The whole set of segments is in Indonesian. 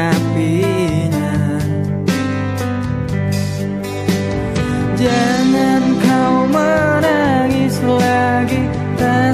menghadapinya Jangan kau menangis lagi Tak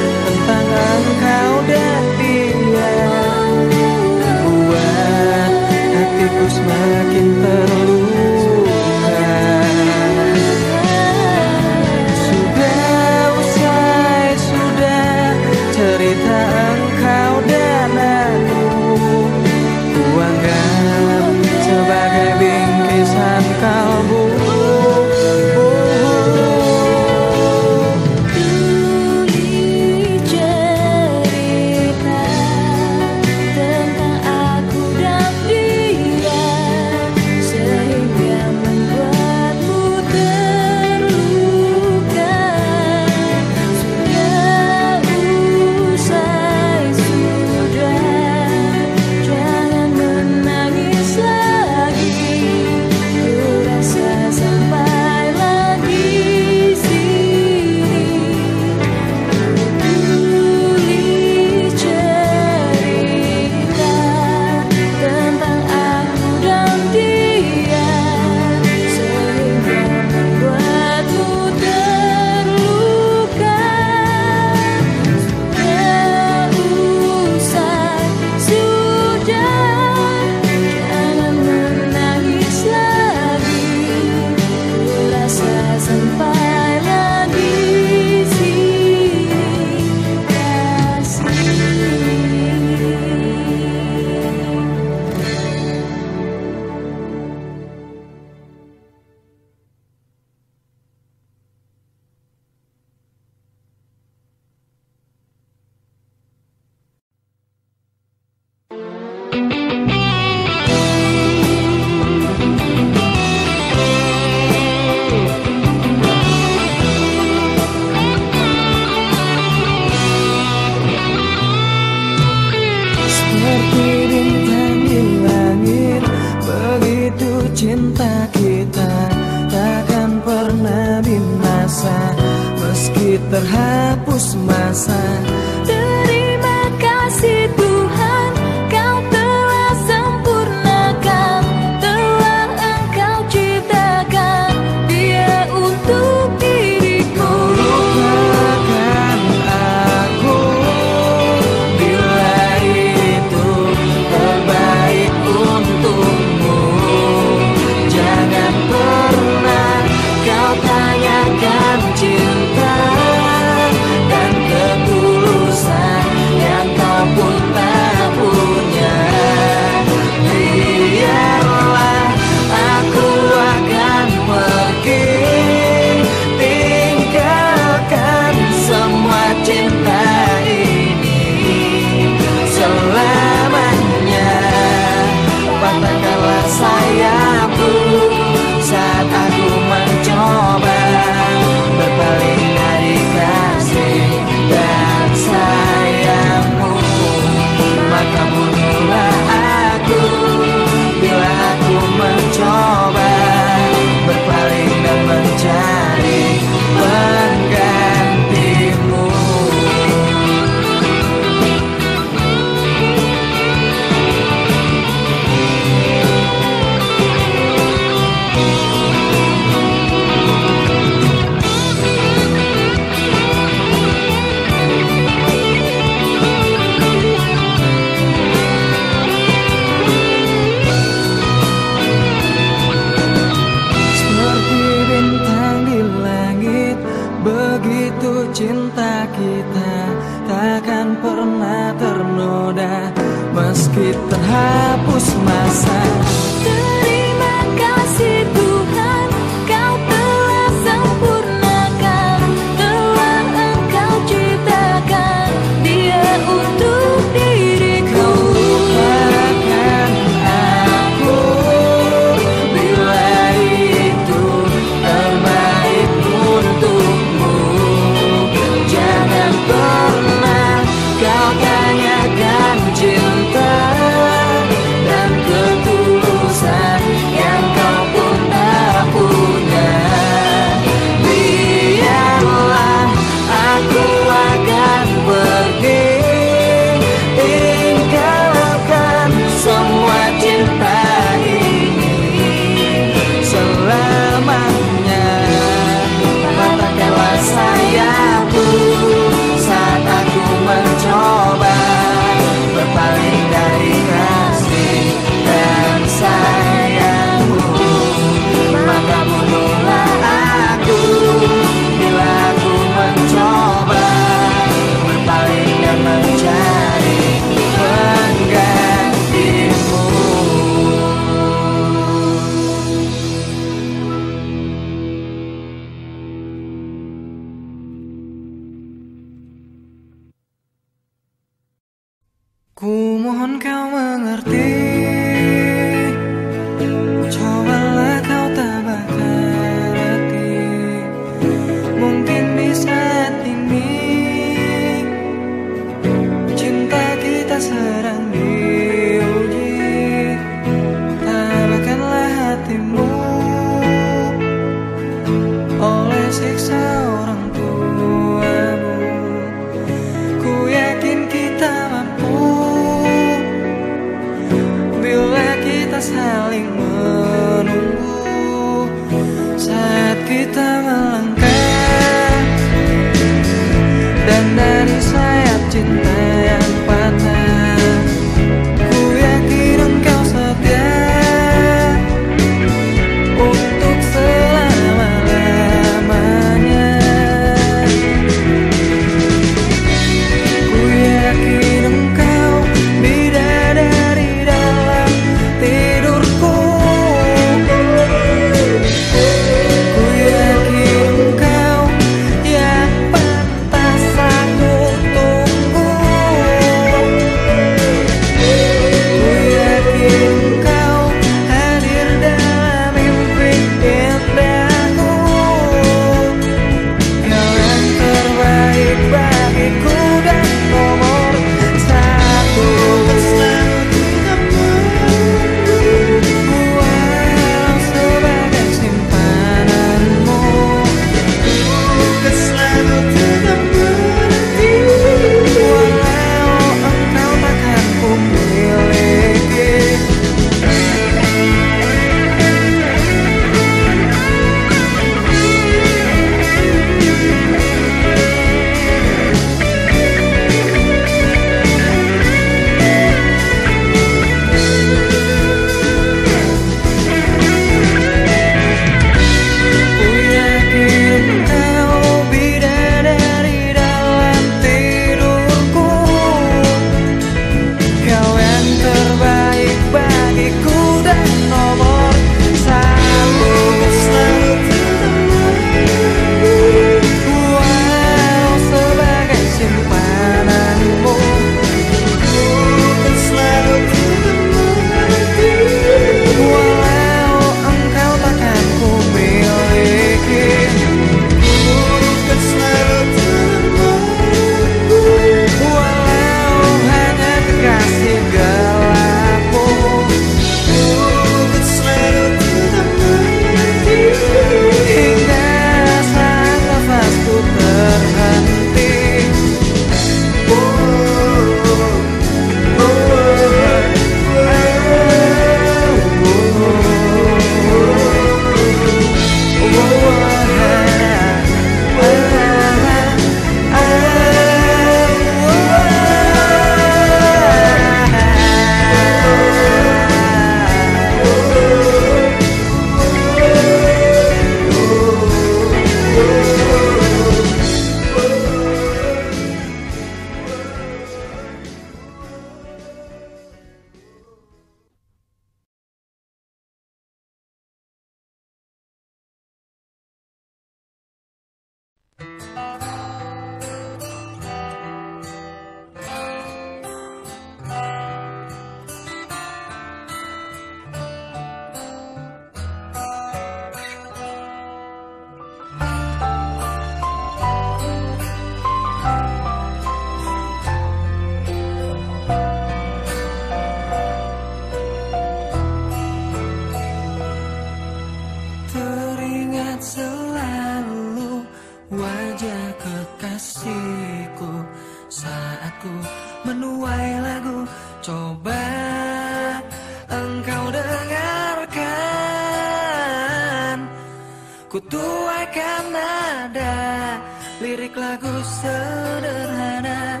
sederhana.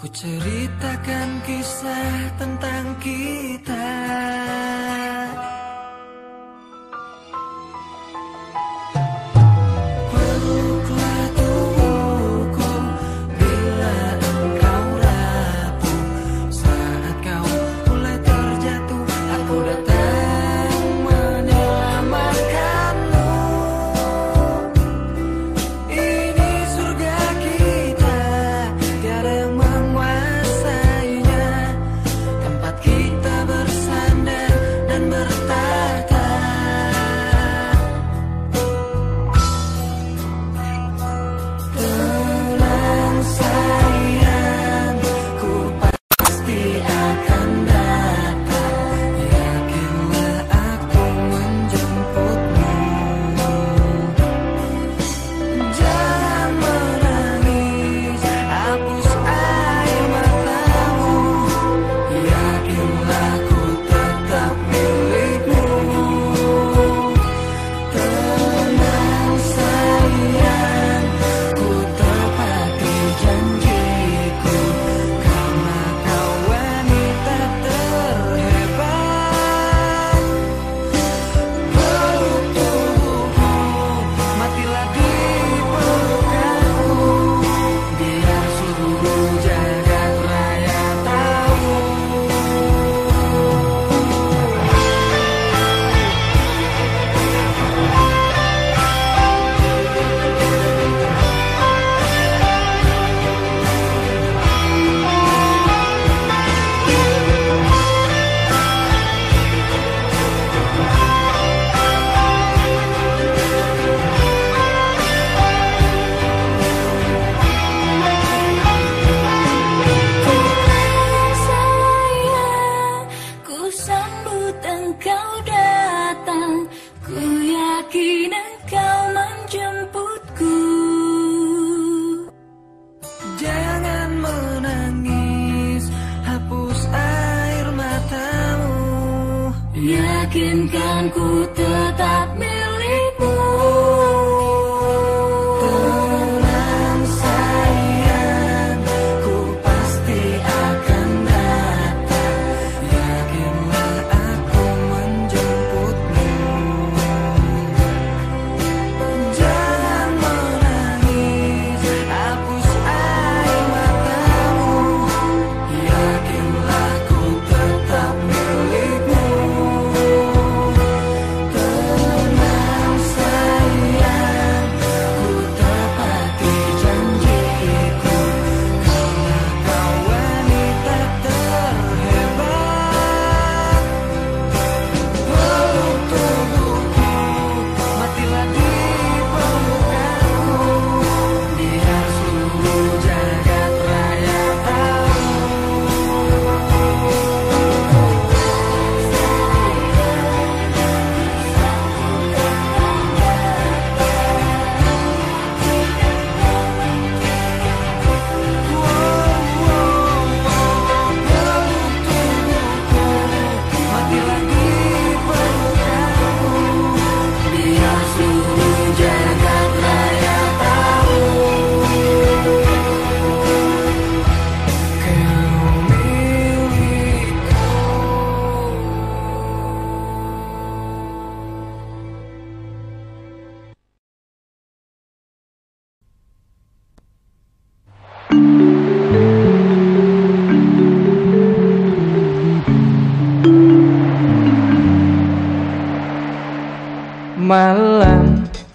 Ku ceritakan kisah tentang kita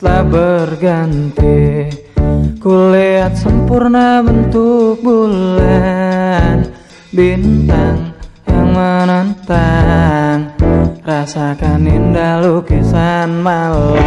telah berganti. Kulihat sempurna bentuk bulan Bintang yang menentang Rasakan indah lukisan malam.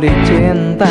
的肩带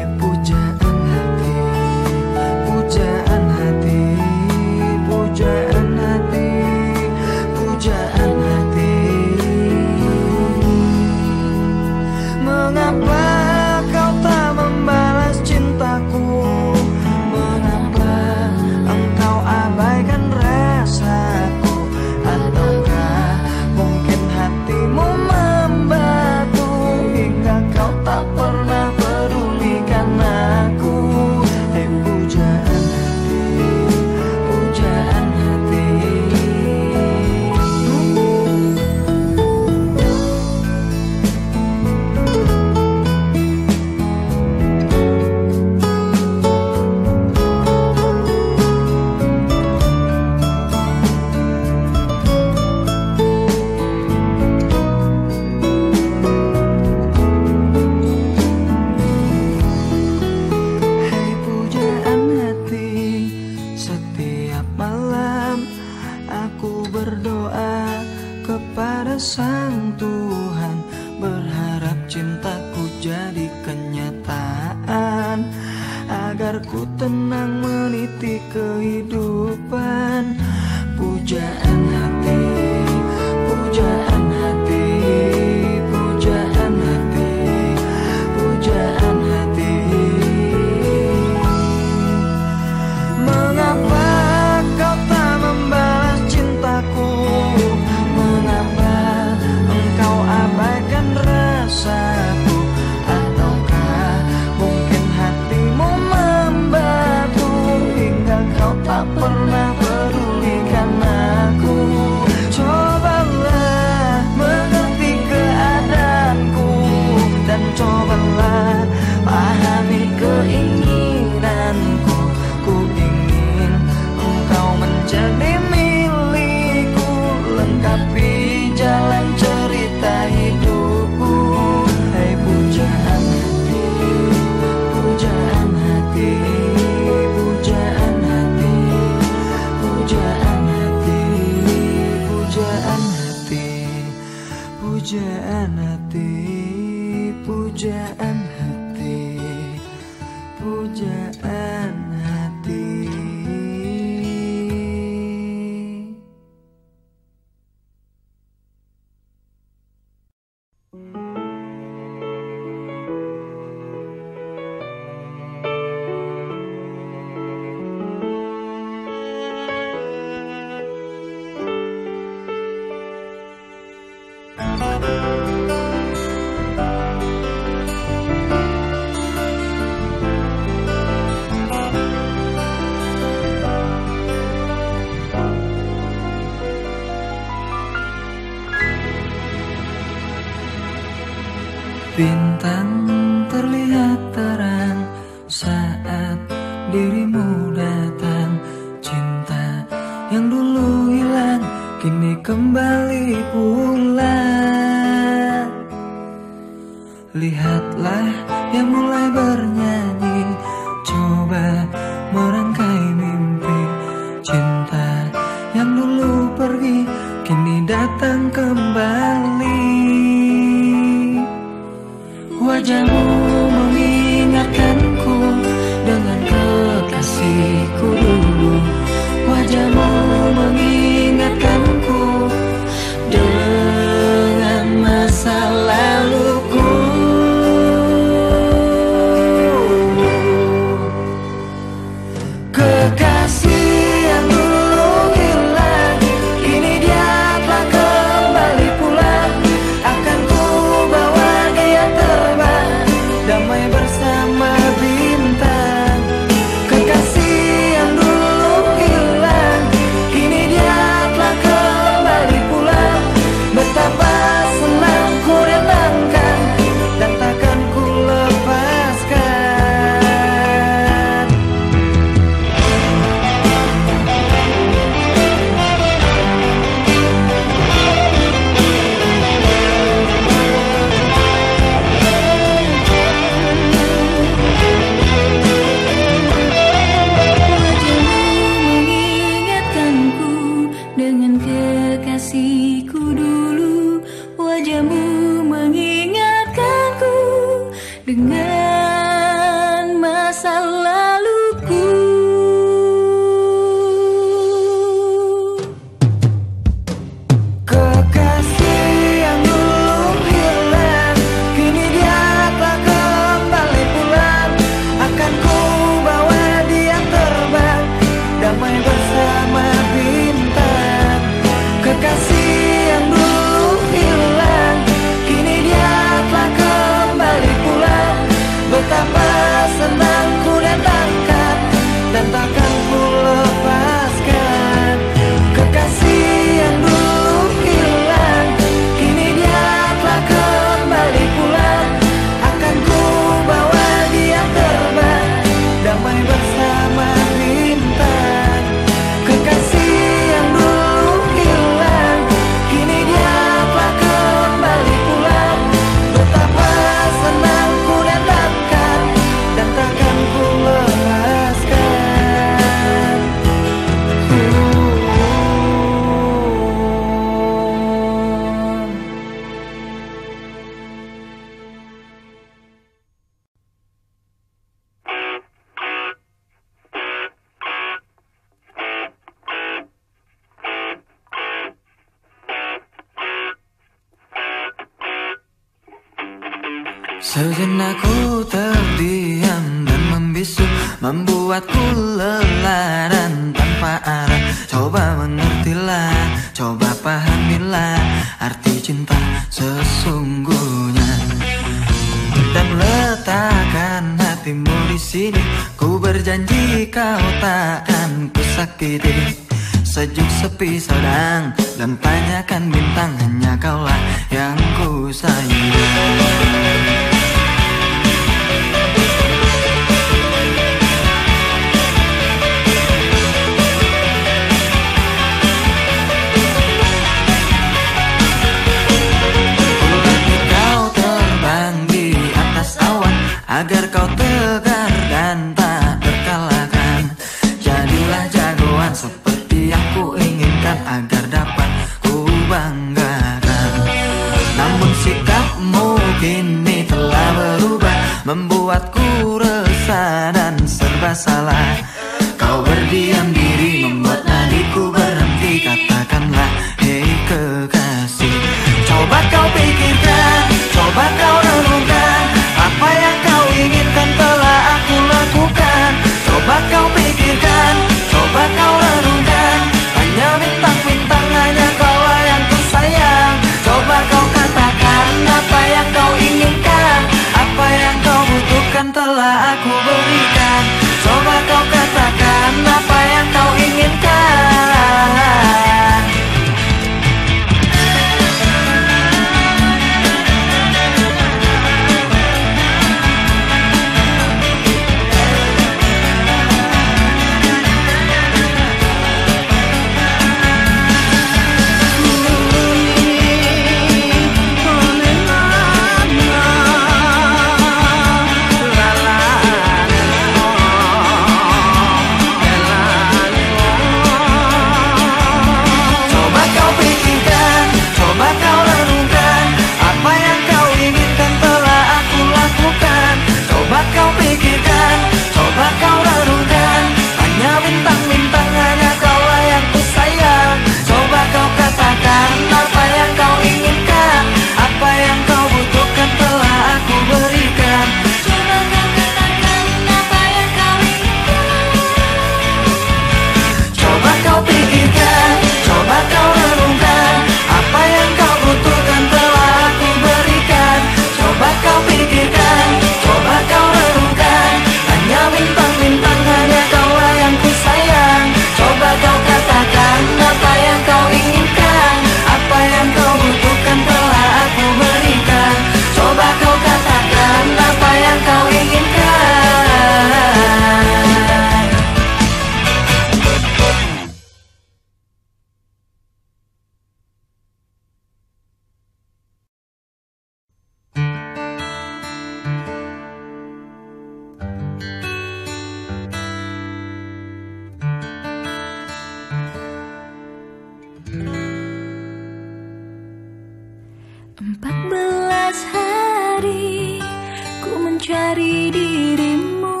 mencari dirimu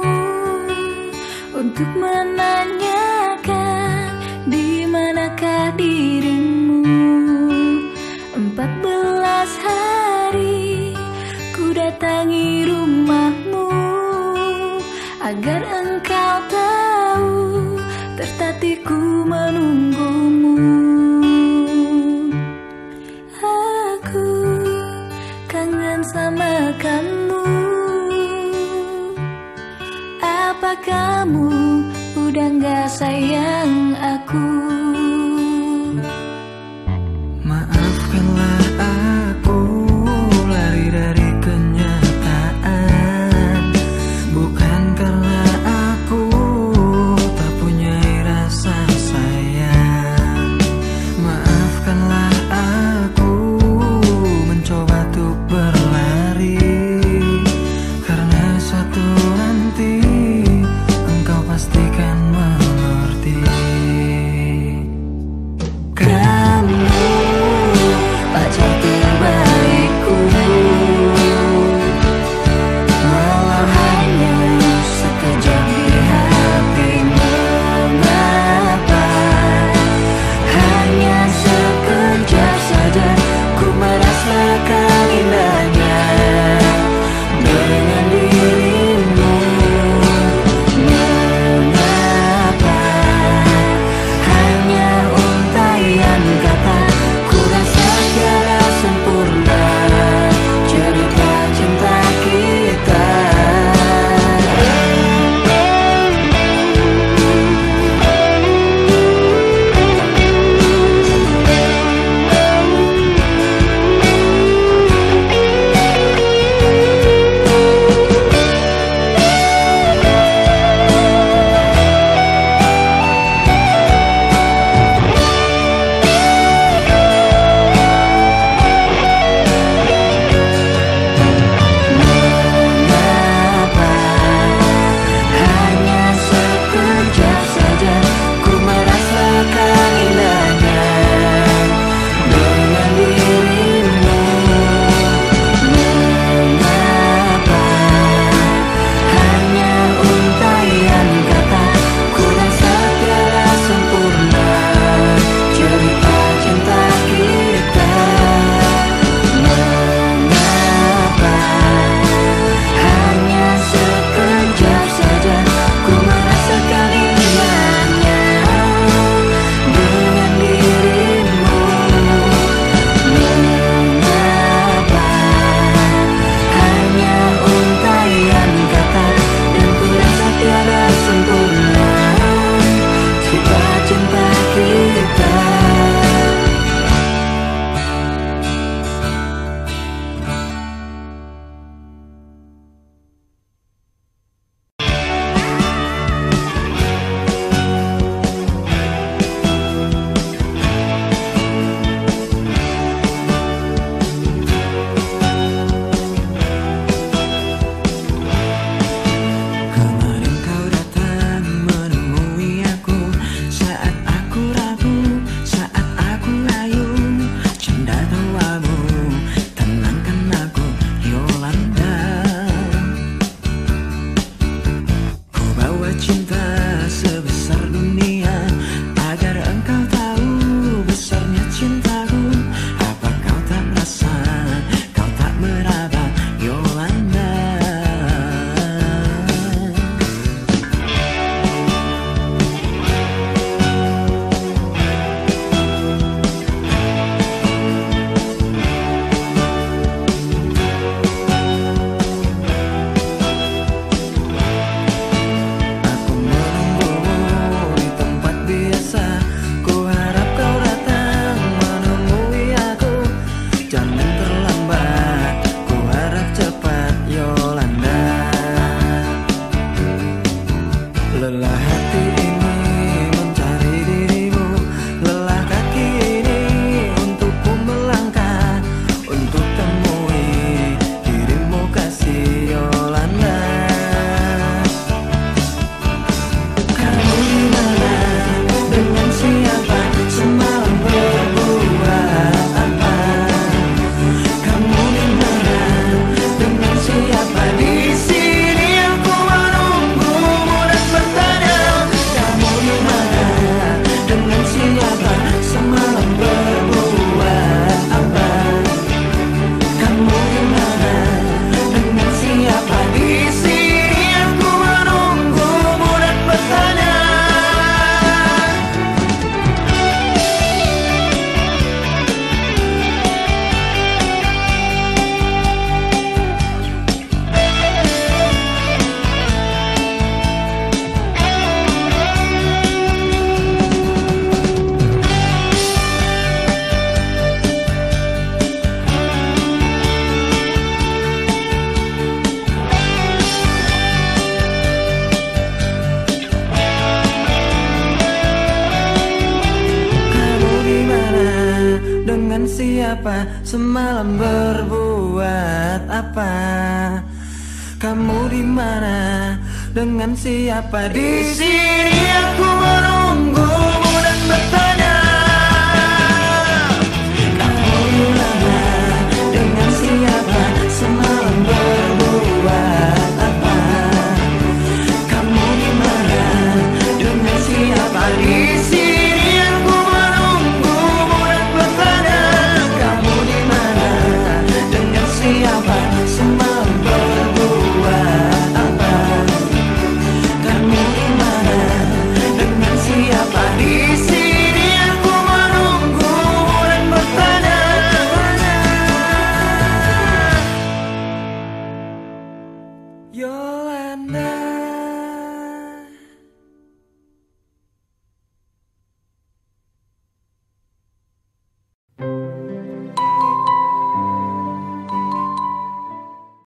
untuk menanyakan di manakah dirimu. Empat belas hari ku datangi rumahmu agar yeah. Semalam berbuat apa? Kamu di mana? Dengan siapa? Di sini aku menunggumu dan bertanya